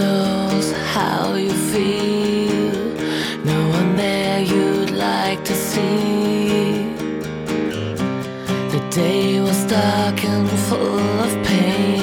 knows how you feel. No one there you'd like to see. The day was dark and full of pain.